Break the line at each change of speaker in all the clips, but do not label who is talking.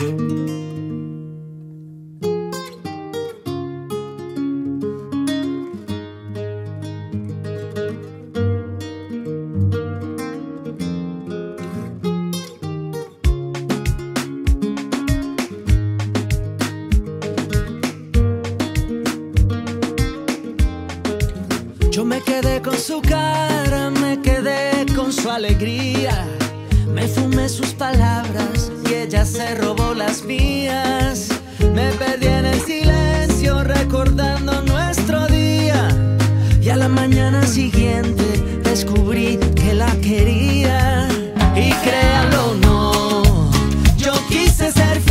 Yo me quedé con su cara, me quedé con su alegría. Me fumé sus palabras y ella se robó las mías. Me perdí en el silencio recordando nuestro día. Y a la mañana siguiente descubrí que la quería. Y créanlo o no, yo quise ser fiel.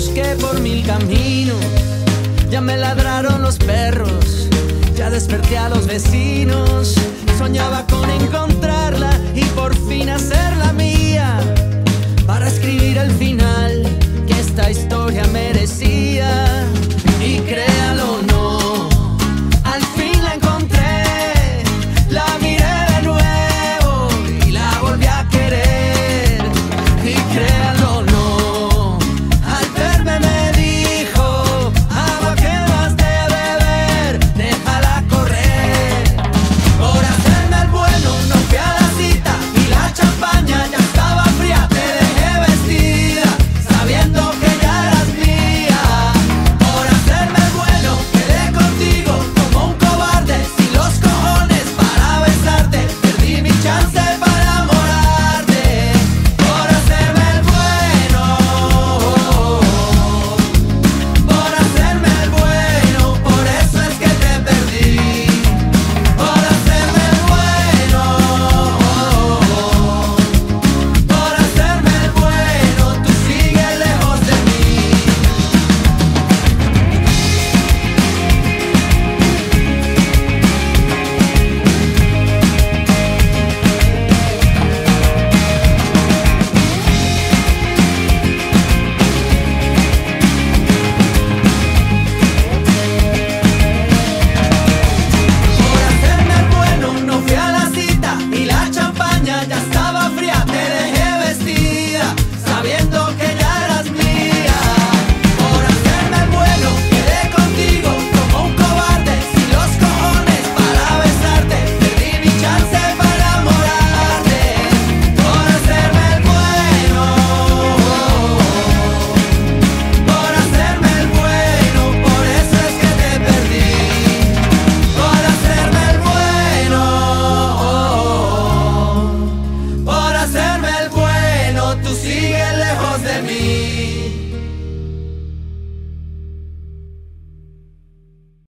Busqué por mil caminos. Ya me ladraron los perros, ya desperté a los vecinos. Soñaba con encontrarla y por fin hacerla mía para escribir el final que esta historia merecía.